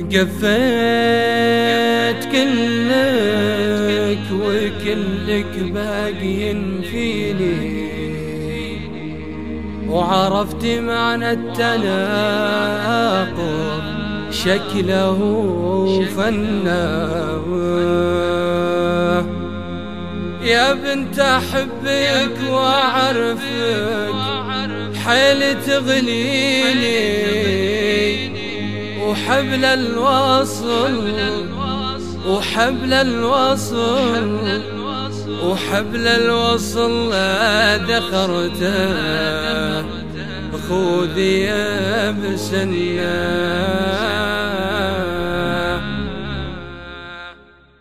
قفيت كلك وكلك باقي فيني. وعرفت معنى التناقض شكله فناه يا بنت أحبك وأعرفك حيل تغليني. وحبل الوصل وحبل الوصل وحبل الوصل ذكرته خذي يا بسنة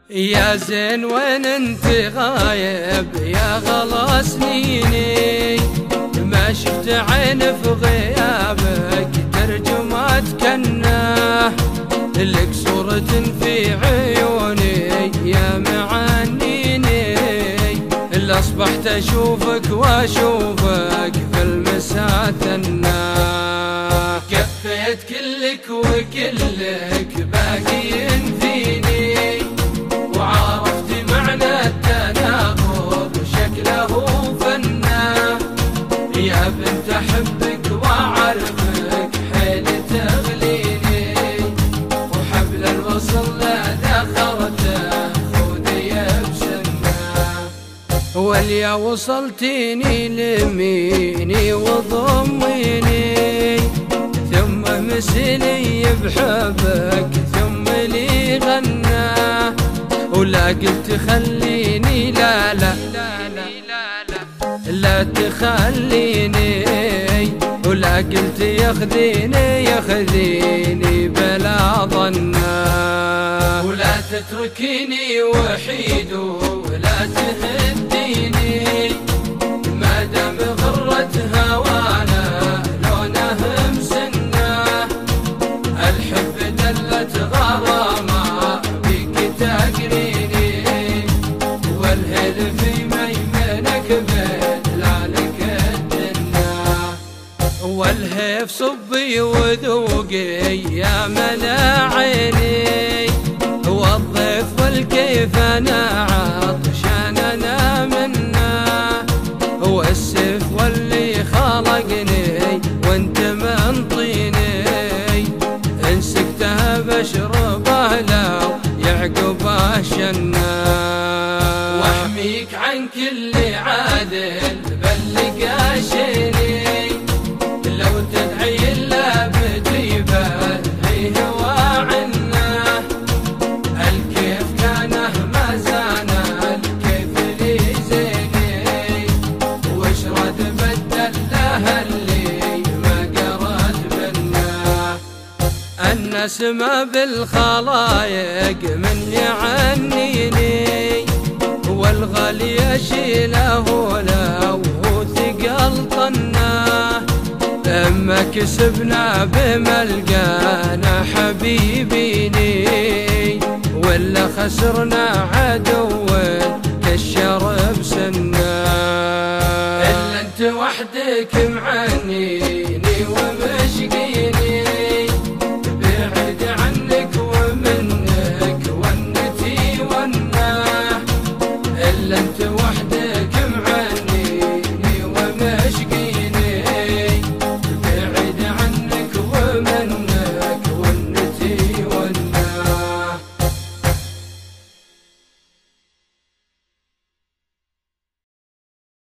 يا زين وين انت غايب؟ يا غلا سنيني ما شفت عين في غيابك ترجمات كناه لك صورة في عيوني يا معانيني اللي أصبحت أشوفك وأشوفك في المساء تناه كفيت كلك وكلك باقي فيني. وعرفت معنى التناقض شكله فناه يا بنت أحبك واليا وصلتيني لميني وضميني ثم مسني بحبك ثم لي غنى. ولا قلت خليني لا لا لا تخليني. ولا قلت ياخذيني ياخذيني بلا ظنا ولا تتركيني وحيد ولا تهديني. ما دام غرت هوانا والهيف صبي وذوقي يا ملا عيني والضيف والكيف أنا عطشان أنا منه. والسيف واللي خلقني وانت من طيني إن سكتها بشربه لو يعقبه شنا واحميك عن كل عادل بل قاشيني الناس ما بالخلايق من يعنيني والغالي أشيله لو ثقل طناه اما كسبنا بملقانا حبيبيني ولا خسرنا عدو كالشرب سنا إلا أنت وحدك معنيني ومشقى